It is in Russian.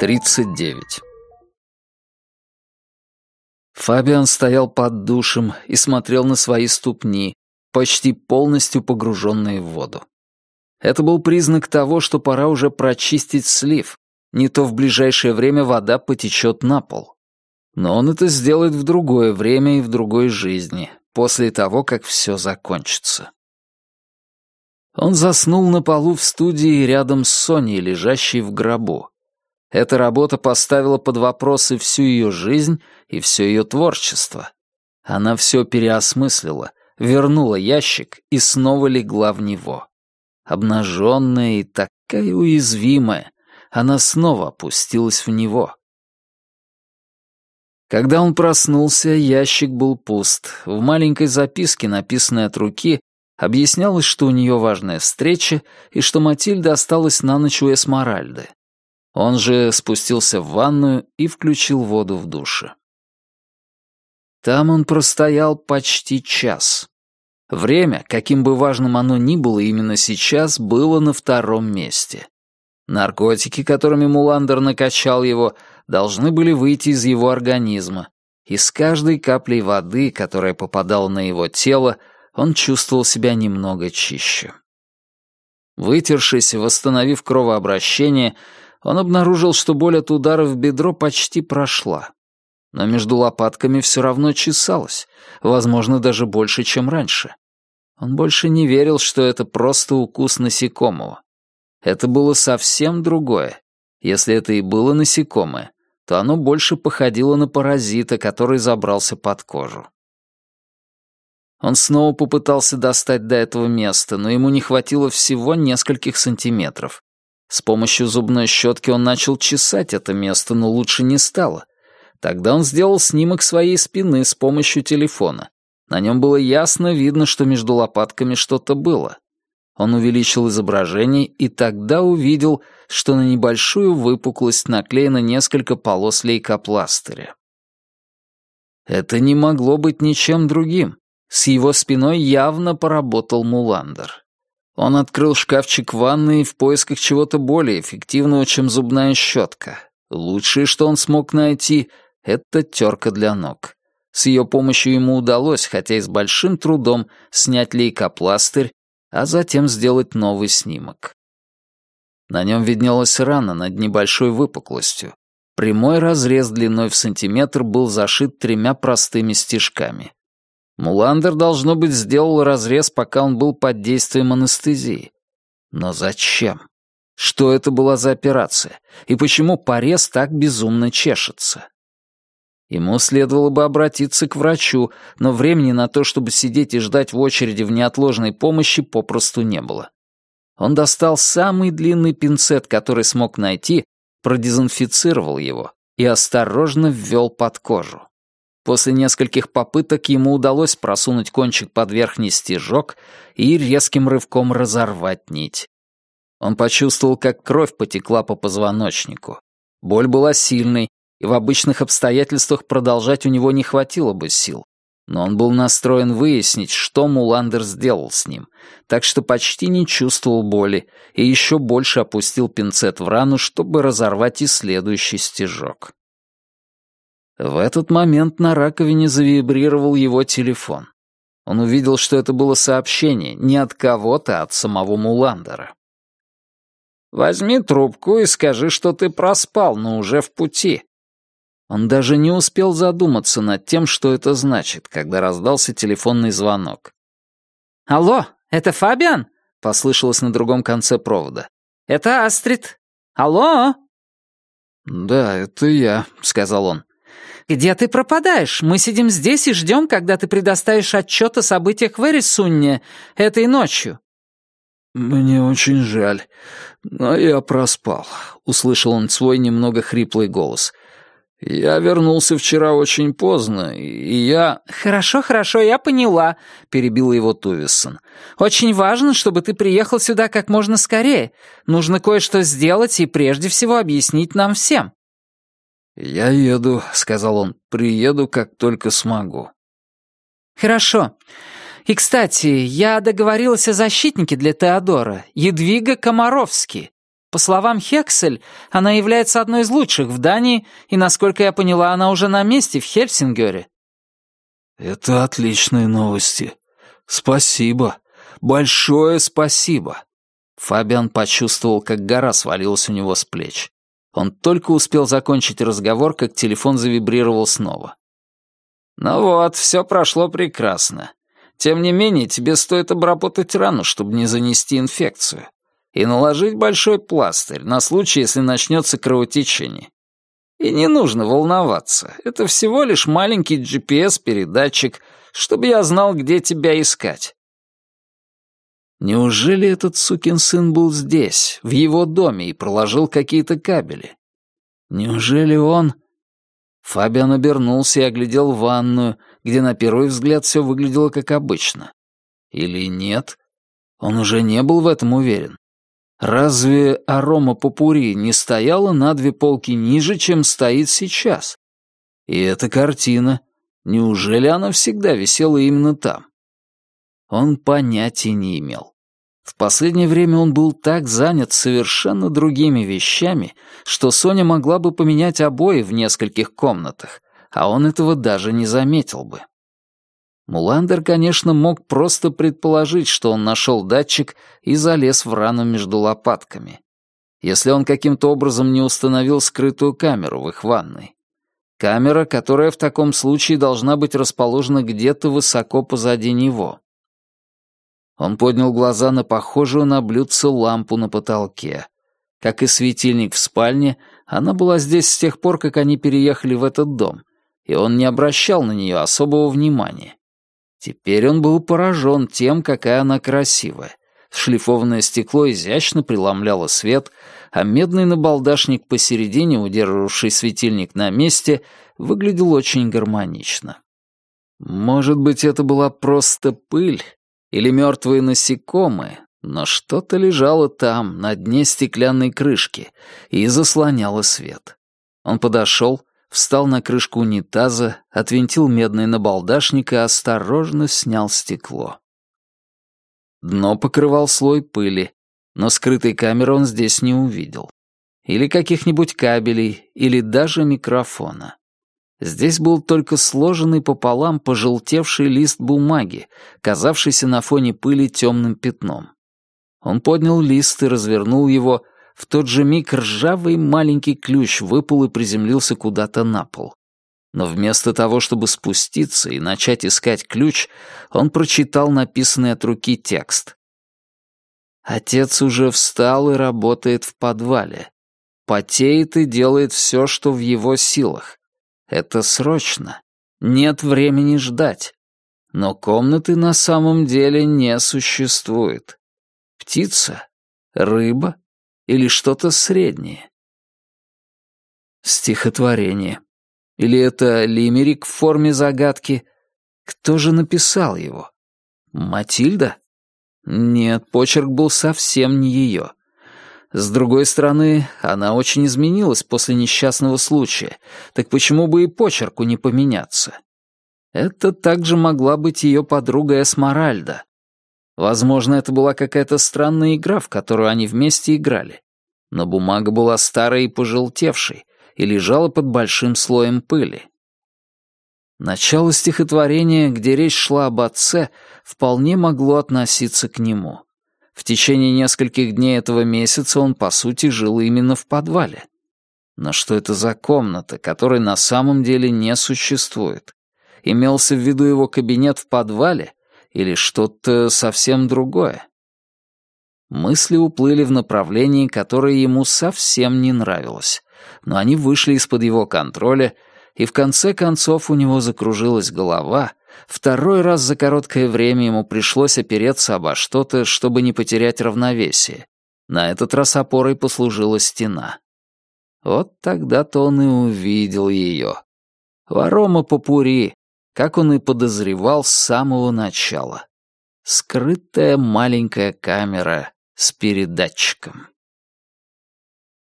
39. Фабиан стоял под душем и смотрел на свои ступни, почти полностью погруженные в воду. Это был признак того, что пора уже прочистить слив, не то в ближайшее время вода потечет на пол. Но он это сделает в другое время и в другой жизни, после того, как все закончится. Он заснул на полу в студии рядом с Соней, лежащей в гробу. Эта работа поставила под вопросы всю ее жизнь и все ее творчество. Она все переосмыслила, вернула ящик и снова легла в него. Обнаженная и такая уязвимая, она снова опустилась в него. Когда он проснулся, ящик был пуст. В маленькой записке, написанной от руки, объяснялось, что у нее важная встреча и что Матильда осталась на ночь у Эсмаральды. Он же спустился в ванную и включил воду в душе. Там он простоял почти час. Время, каким бы важным оно ни было именно сейчас, было на втором месте. Наркотики, которыми Муландер накачал его, должны были выйти из его организма, и с каждой каплей воды, которая попадала на его тело, он чувствовал себя немного чище. Вытершись и восстановив кровообращение, он обнаружил, что боль от удара в бедро почти прошла. Но между лопатками все равно чесалось, возможно, даже больше, чем раньше. Он больше не верил, что это просто укус насекомого. Это было совсем другое. Если это и было насекомое, то оно больше походило на паразита, который забрался под кожу. Он снова попытался достать до этого места, но ему не хватило всего нескольких сантиметров. С помощью зубной щетки он начал чесать это место, но лучше не стало. Тогда он сделал снимок своей спины с помощью телефона. На нем было ясно видно, что между лопатками что-то было. Он увеличил изображение и тогда увидел, что на небольшую выпуклость наклеено несколько полос лейкопластыря. Это не могло быть ничем другим. С его спиной явно поработал Муландер. Он открыл шкафчик ванной в поисках чего-то более эффективного, чем зубная щетка. Лучшее, что он смог найти, — это терка для ног. С ее помощью ему удалось, хотя и с большим трудом, снять лейкопластырь, а затем сделать новый снимок. На нем виднелась рана над небольшой выпуклостью. Прямой разрез длиной в сантиметр был зашит тремя простыми стежками. Муландер, должно быть, сделал разрез, пока он был под действием анестезии. Но зачем? Что это была за операция? И почему порез так безумно чешется? Ему следовало бы обратиться к врачу, но времени на то, чтобы сидеть и ждать в очереди в неотложной помощи, попросту не было. Он достал самый длинный пинцет, который смог найти, продезинфицировал его и осторожно ввел под кожу. После нескольких попыток ему удалось просунуть кончик под верхний стежок и резким рывком разорвать нить. Он почувствовал, как кровь потекла по позвоночнику. Боль была сильной, и в обычных обстоятельствах продолжать у него не хватило бы сил. Но он был настроен выяснить, что Муландер сделал с ним, так что почти не чувствовал боли и еще больше опустил пинцет в рану, чтобы разорвать и следующий стежок. В этот момент на раковине завибрировал его телефон. Он увидел, что это было сообщение не от кого-то, а от самого Муландера. «Возьми трубку и скажи, что ты проспал, но уже в пути». Он даже не успел задуматься над тем, что это значит, когда раздался телефонный звонок. «Алло, это Фабиан?» — послышалось на другом конце провода. «Это Астрид. Алло?» «Да, это я», — сказал он. Где ты пропадаешь? Мы сидим здесь и ждем, когда ты предоставишь отчет о событиях в Эрисунне этой ночью». «Мне очень жаль, но я проспал», — услышал он свой немного хриплый голос. «Я вернулся вчера очень поздно, и я...» «Хорошо, хорошо, я поняла», — перебил его Тувисон. «Очень важно, чтобы ты приехал сюда как можно скорее. Нужно кое-что сделать и прежде всего объяснить нам всем». «Я еду», — сказал он, — «приеду, как только смогу». «Хорошо. И, кстати, я договорилась о защитнике для Теодора, Едвига Комаровски. По словам Хексель, она является одной из лучших в Дании, и, насколько я поняла, она уже на месте в Хельсингере». «Это отличные новости. Спасибо. Большое спасибо». Фабиан почувствовал, как гора свалилась у него с плеч. Он только успел закончить разговор, как телефон завибрировал снова. «Ну вот, все прошло прекрасно. Тем не менее, тебе стоит обработать рану, чтобы не занести инфекцию и наложить большой пластырь на случай, если начнется кровотечение. И не нужно волноваться, это всего лишь маленький GPS-передатчик, чтобы я знал, где тебя искать. Неужели этот сукин сын был здесь, в его доме, и проложил какие-то кабели? Неужели он... Фабиан обернулся и оглядел ванную, где на первый взгляд все выглядело как обычно. Или нет? Он уже не был в этом уверен. Разве арома Попури не стояла на две полки ниже, чем стоит сейчас? И эта картина, неужели она всегда висела именно там? Он понятия не имел. В последнее время он был так занят совершенно другими вещами, что Соня могла бы поменять обои в нескольких комнатах, а он этого даже не заметил бы. Муландер, конечно, мог просто предположить, что он нашел датчик и залез в рану между лопатками. Если он каким-то образом не установил скрытую камеру в их ванной. Камера, которая в таком случае должна быть расположена где-то высоко позади него. Он поднял глаза на похожую на блюдце лампу на потолке. Как и светильник в спальне, она была здесь с тех пор, как они переехали в этот дом, и он не обращал на нее особого внимания. Теперь он был поражен тем, какая она красивая. Шлифованное стекло изящно преломляло свет, а медный набалдашник посередине, удерживавший светильник на месте, выглядел очень гармонично. Может быть, это была просто пыль или мертвые насекомые, но что-то лежало там, на дне стеклянной крышки, и заслоняло свет. Он подошел, встал на крышку унитаза, отвинтил медный набалдашник и осторожно снял стекло. Дно покрывал слой пыли, но скрытой камеры он здесь не увидел. Или каких-нибудь кабелей, или даже микрофона. Здесь был только сложенный пополам пожелтевший лист бумаги, казавшийся на фоне пыли темным пятном. Он поднял лист и развернул его, в тот же миг ржавый маленький ключ выпал и приземлился куда-то на пол. Но вместо того, чтобы спуститься и начать искать ключ, он прочитал написанный от руки текст. Отец уже встал и работает в подвале. Потеет и делает все, что в его силах. Это срочно. Нет времени ждать. Но комнаты на самом деле не существует. Птица? Рыба? или что-то среднее. Стихотворение. Или это лимерик в форме загадки? Кто же написал его? Матильда? Нет, почерк был совсем не ее. С другой стороны, она очень изменилась после несчастного случая, так почему бы и почерку не поменяться? Это также могла быть ее подруга Эсмаральда, Возможно, это была какая-то странная игра, в которую они вместе играли. Но бумага была старой и пожелтевшей и лежала под большим слоем пыли. Начало стихотворения, где речь шла об отце, вполне могло относиться к нему. В течение нескольких дней этого месяца он, по сути, жил именно в подвале. Но что это за комната, которой на самом деле не существует? Имелся в виду его кабинет в подвале или что-то совсем другое? Мысли уплыли в направлении, которое ему совсем не нравилось, но они вышли из-под его контроля, и в конце концов у него закружилась голова. Второй раз за короткое время ему пришлось опереться обо что-то, чтобы не потерять равновесие. На этот раз опорой послужила стена. Вот тогда-то он и увидел ее. Варома Попури, как он и подозревал с самого начала. Скрытая маленькая камера с передатчиком.